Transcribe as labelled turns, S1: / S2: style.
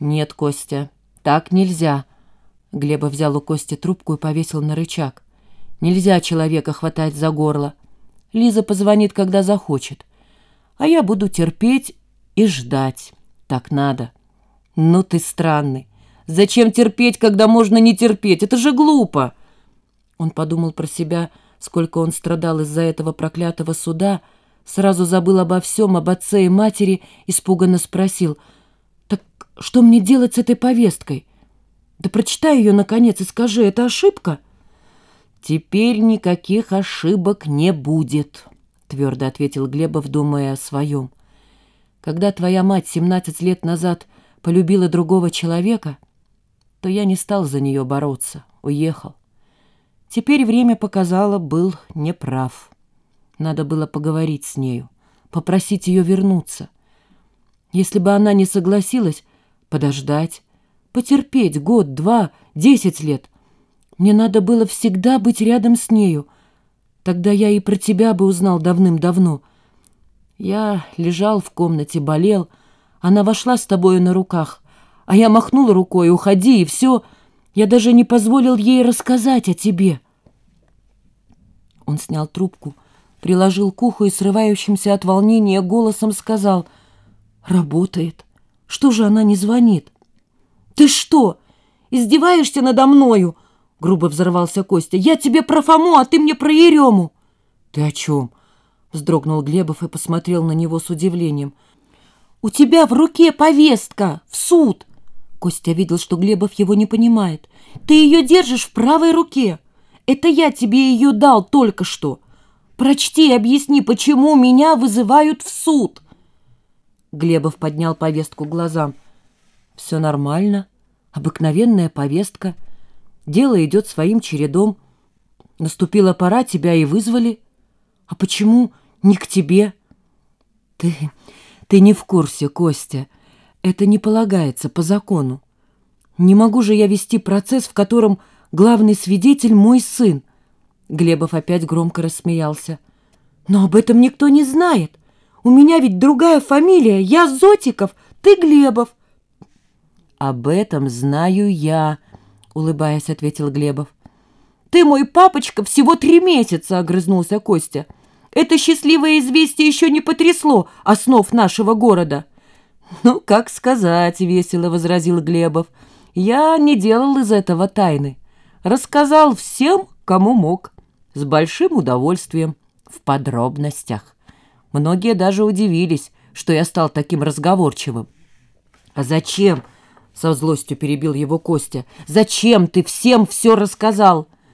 S1: «Нет, Костя, так нельзя». Глеба взял у Кости трубку и повесил на рычаг. «Нельзя человека хватать за горло. Лиза позвонит, когда захочет. А я буду терпеть и ждать. Так надо». «Ну ты странный. Зачем терпеть, когда можно не терпеть? Это же глупо!» Он подумал про себя, сколько он страдал из-за этого проклятого суда, сразу забыл обо всем, об отце и матери, испуганно спросил — так что мне делать с этой повесткой? Да прочитай ее, наконец, и скажи, это ошибка? Теперь никаких ошибок не будет, твердо ответил Глебов, думая о своем. Когда твоя мать 17 лет назад полюбила другого человека, то я не стал за нее бороться, уехал. Теперь время показало, был неправ. Надо было поговорить с нею, попросить ее вернуться. Если бы она не согласилась, подождать, потерпеть год, два, десять лет. Мне надо было всегда быть рядом с нею. Тогда я и про тебя бы узнал давным-давно. Я лежал в комнате, болел. Она вошла с тобою на руках, а я махнул рукой, уходи, и все. Я даже не позволил ей рассказать о тебе. Он снял трубку, приложил к уху и срывающимся от волнения голосом сказал — Работает. Что же она не звонит? Ты что, издеваешься надо мною? Грубо взорвался Костя. Я тебе про Фому, а ты мне про Ерему. Ты о чем? Вздрогнул Глебов и посмотрел на него с удивлением. У тебя в руке повестка в суд. Костя видел, что Глебов его не понимает. Ты ее держишь в правой руке. Это я тебе ее дал только что. Прочти и объясни, почему меня вызывают в суд. Глебов поднял повестку глазам. «Все нормально. Обыкновенная повестка. Дело идет своим чередом. Наступила пора, тебя и вызвали. А почему не к тебе?» «Ты... ты не в курсе, Костя. Это не полагается по закону. Не могу же я вести процесс, в котором главный свидетель мой сын». Глебов опять громко рассмеялся. «Но об этом никто не знает». У меня ведь другая фамилия. Я Зотиков, ты Глебов. Об этом знаю я, улыбаясь, ответил Глебов. Ты мой папочка всего три месяца, огрызнулся Костя. Это счастливое известие еще не потрясло основ нашего города. Ну, как сказать, весело возразил Глебов. Я не делал из этого тайны. Рассказал всем, кому мог. С большим удовольствием. В подробностях. Многие даже удивились, что я стал таким разговорчивым. «А зачем?» — со злостью перебил его Костя. «Зачем ты всем все рассказал?»